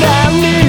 何